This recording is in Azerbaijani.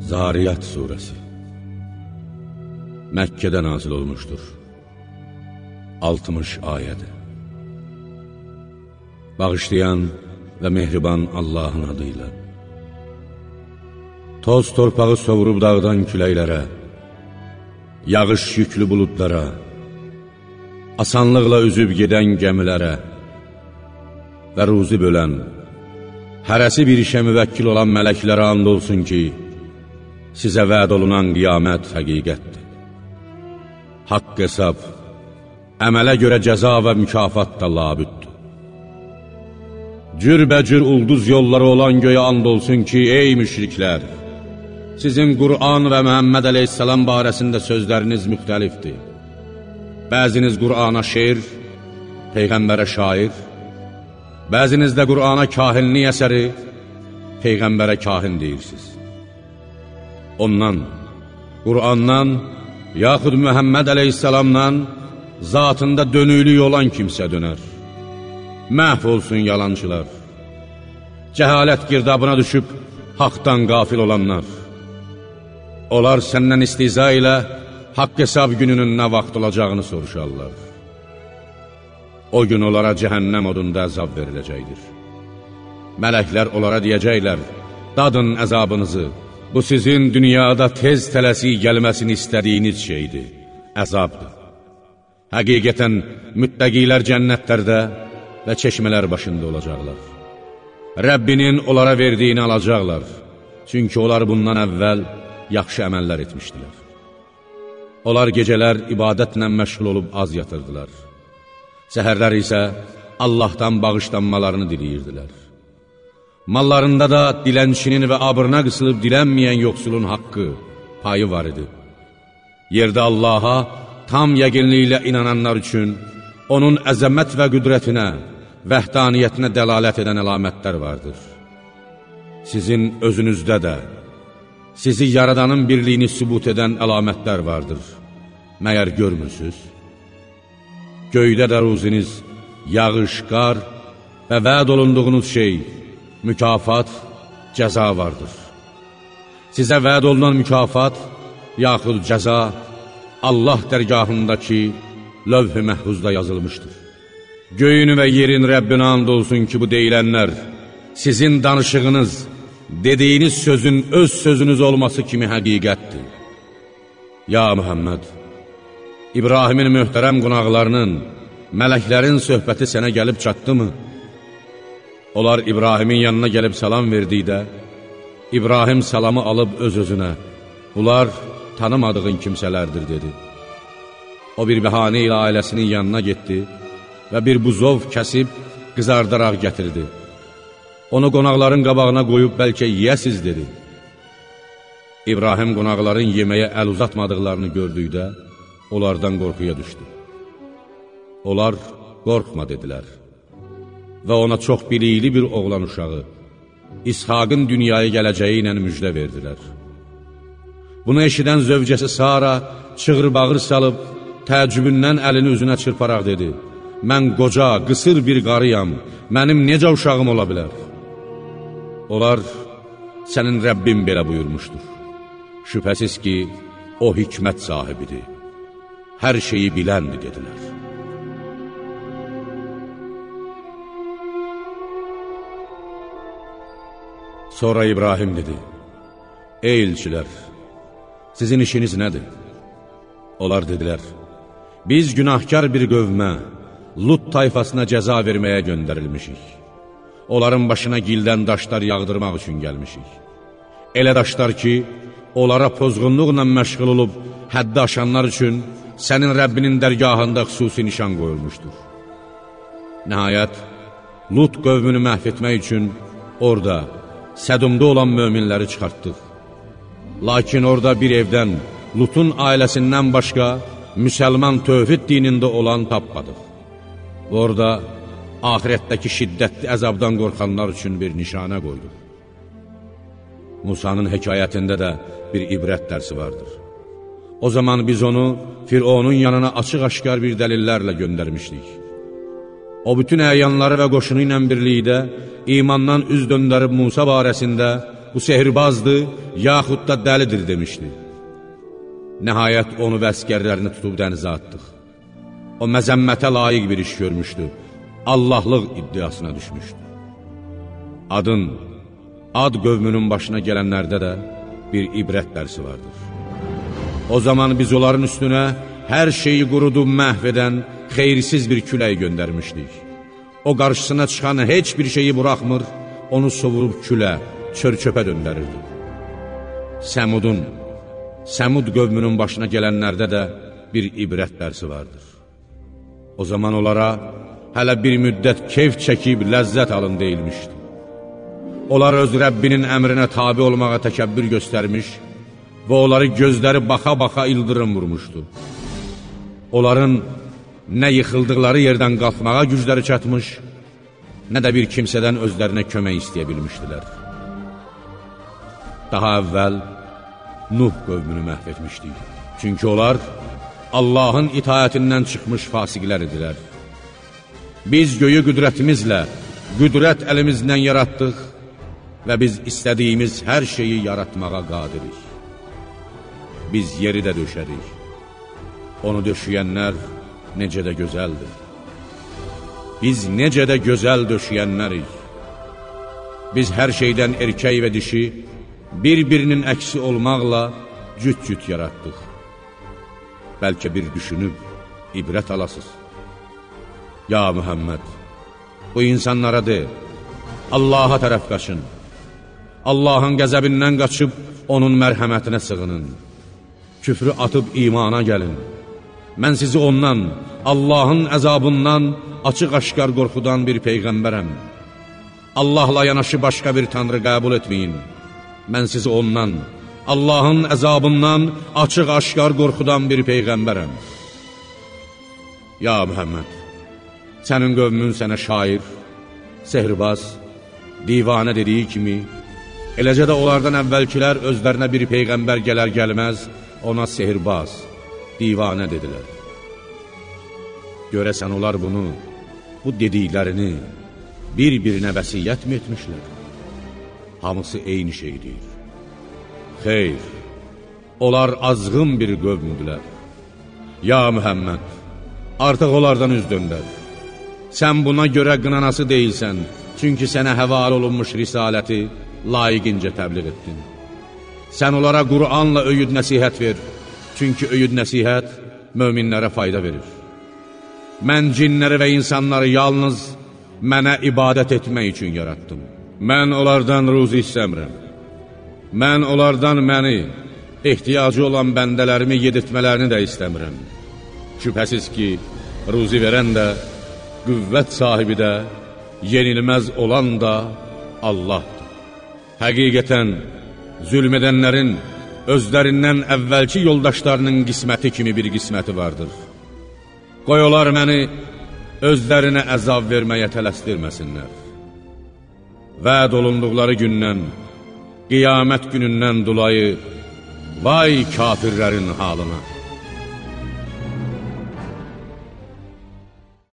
Zariyat Suresi. Məkkədə nazil olmuşdur 60 ayədir Bağışlayan və mehriban Allahın adıyla. Toz torpağı sovurub dağdan küləklərə Yağış yüklü buludlara Asanlıqla üzüb gedən gəmilərə Və ruzi bölən Hərəsi bir işə müvəkkil olan mələklərə and olsun ki, sizə vəd olunan qiyamət həqiqətdir. Haqq hesab, əmələ görə cəza və mükafat da labüddür. Cürbəcür ulduz yolları olan göyə and olsun ki, ey müşriklər, sizin Qur'an və Məhəmməd əleyhissalam barəsində sözləriniz müxtəlifdir. Bəziniz Qur'ana şeir, Peyğəmbərə şair, Bəziniz də Qur'ana kahinlik əsəri, Peyğəmbərə kahin deyirsiniz. Ondan, Qur'andan, yaxud Mühəmməd əleyhissalamdan zatında dönüklük olan kimsə dönər. Məhv olsun yalancılar. Cəhalət girdabına düşüb haqdan qafil olanlar. Onlar səndən istiza ilə haqq hesab gününün nə vaxt olacağını soruşarlar. O gün onlara cəhənnəm odunda əzab veriləcəkdir. Mələklər onlara deyəcəklər, dadın əzabınızı, bu sizin dünyada tez tələsik gəlməsini istədiyiniz şeydir, əzabdır. Həqiqətən müttəqilər cənnətlərdə və çeşmələr başında olacaqlar. Rəbbinin onlara verdiyini alacaqlar, çünki onlar bundan əvvəl yaxşı əməllər etmişdilər. Onlar gecələr ibadətlə məşğul olub az yatırdılar. Səhərlər isə Allahdan bağışlanmalarını diləyirdilər. Mallarında da dilənçinin və abrına qısılıb dilənməyən yoxsulun haqqı, payı var idi. Yerdə Allaha tam yəqinliklə inananlar üçün onun əzəmət və qüdrətinə, vəhdaniyyətinə dəlalət edən əlamətlər vardır. Sizin özünüzdə də, sizi yaradanın birliyini sübut edən əlamətlər vardır. Məyər görmürsünüz? Göydə də ruziniz, yağış, qar və vəd olunduğunuz şey, mükafat, cəza vardır. Sizə vəd olunan mükafat, yaxud cəza Allah dərgahındakı lövh-i məhvuzda yazılmışdır. Göyünü və yerin Rəbbinə and olsun ki, bu deyilənlər sizin danışığınız, dediyiniz sözün öz sözünüz olması kimi həqiqətdir. Ya Muhammed! İbrahimin möhtərəm qonaqlarının, mələklərin söhbəti sənə gəlib çatdımı? Onlar İbrahimin yanına gəlib salam verdikdə, İbrahim salamı alıb öz-özünə, bunlar tanımadığın kimsələrdir, dedi. O bir bəhanə ilə ailəsinin yanına getdi və bir buzov kəsib qızardaraq gətirdi. Onu qonaqların qabağına qoyub bəlkə yiyəsiz, dedi. İbrahim qonaqların yeməyə əl uzatmadıqlarını gördükdə, onlardan qorxuya düşdü. Onlar qorxma dedilər və ona çox bilikli bir oğlan uşağı, İshaqın dünyaya gələcəyi ilə müjdə verdilər. Bunu eşidən zövcəsi Sara çığır-bağır salıb, təəccübündən əlini üzünə çırparaq dedi, Mən qoca, qısır bir qarıyam, mənim necə uşağım ola bilər? Onlar, sənin Rəbbin belə buyurmuşdur. Şübhəsiz ki, o hikmət sahibidir hər şeyi biləndir, dedilər. Sonra İbrahim dedi, Ey ilçilər, sizin işiniz nədir? Onlar dedilər, biz günahkar bir qövmə, Lut tayfasına cəza verməyə göndərilmişik. Onların başına gildən daşlar yağdırmaq üçün gəlmişik. Elə daşlar ki, onlara pozğunluqla məşğul olub həddi aşanlar üçün sənin Rəbbinin dərgahında xüsusi nişan qoyulmuşdur. Nəhayət, Lut qövmünü məhv etmək üçün orada, sədumda olan möminləri çıxartdıq. Lakin orada bir evdən, Lutun ailəsindən başqa müsəlman tövhid dinində olan tapmadıq. Orada ahirətdəki şiddətli əzabdan qorxanlar üçün bir nişanə qoyduq. Musanın hekayətində də bir ibrət dərsi vardır. O zaman biz onu Fironun yanına açıq-aşkar bir dəlillərlə göndərmişdik. O bütün əyanları və qoşunu ilə birlikdə imandan üz döndərib Musa barəsində bu sehirbazdır, yaxud da dəlidir demişdi. Nəhayət onu və əskərlərini tutub dənizə atdıq. O məzəmmətə layiq bir iş görmüşdü, Allahlıq iddiasına düşmüşdü. Adın, ad qövmünün başına gələnlərdə də bir ibrət dərsi vardır. O zaman biz onların üstünə hər şeyi qurudub məhv edən xeyirsiz bir külək göndərmişdik. O qarşısına çıxan heç bir şeyi buraxmır, onu sovurub külə, çör-çöpə döndərirdi. Səmudun, Səmud qövmünün başına gələnlərdə də bir ibrət dərsi vardır. O zaman onlara hələ bir müddət keyf çəkib ləzzət alın deyilmişdi. Onlar öz Rəbbinin əmrinə tabi olmağa təkəbbür göstərmiş və onları gözləri baxa-baxa ildırım vurmuşdu. Onların nə yıxıldıqları yerdən qalxmağa gücləri çatmış, nə də bir kimsədən özlərinə kömək istəyə bilmişdilər. Daha əvvəl Nuh qövmünü məhv etmişdik. Çünki onlar Allahın itayətindən çıxmış fasiqlər idilər. Biz göyü qüdrətimizlə, qüdrət əlimizdən yaratdıq və biz istədiyimiz hər şeyi yaratmağa qadirik. Biz yeri də döşərik. Onu döşəyənlər necə də gözəldir. Biz necə də gözəl döşəyənlərik. Biz hər şeydən erkək və dişi bir-birinin əksi olmaqla cüt-cüt yaratdıq. Bəlkə bir düşünüb, ibrət alasız. Ya Mühəmməd, bu insanlara de, Allaha tərəf qaçın. Allahın qəzəbindən qaçıb, onun mərhəmətinə sığının. Küfrü atıb imana gəlin. Mən sizi ondan, Allahın əzabından açıq-aşkar qorxudan bir peyğəmbərəm. Allahla yanaşı başqa bir tanrı qəbul etməyin. Mən sizi ondan, Allahın əzabından açıq-aşkar qorxudan bir peyğəmbərəm. Ya Mühəmməd, sənin qövmün sənə şair, sehrbaz, divanə dediyi kimi, eləcə də onlardan əvvəlkilər özlərinə bir peyğəmbər gələr gəlməz, ona sehrbaz, divanə dedilər. Görəsən onlar bunu, bu dediklərini bir-birinə vəsiyyət mi etmişlər? Hamısı eyni şey deyir. Xeyr, onlar azğın bir qövmüdülər. Ya Mühəmməd, artıq onlardan üz döndər. Sən buna görə qınanası deyilsən, çünki sənə həval olunmuş risaləti layiqincə təbliğ etdin. Sən onlara Qur'anla öyüd nəsihət ver, çünki öyüd nəsihət möminlərə fayda verir. Mən cinləri və insanları yalnız mənə ibadət etmək üçün yaratdım. Mən onlardan ruzi istəmirəm. Mən onlardan məni, ehtiyacı olan bəndələrimi yedirtmələrini də istəmirəm. Şübhəsiz ki, ruzi verən də, qüvvət sahibi də, yenilməz olan da Allahdır. Həqiqətən, zülm edənlərin özlərindən əvvəlki yoldaşlarının qisməti kimi bir qisməti vardır. Qoy onlar məni özlərinə əzab verməyə tələsdirməsinlər. Vəd olunduqları gündən, qiyamət günündən dolayı, vay kafirlərin halına!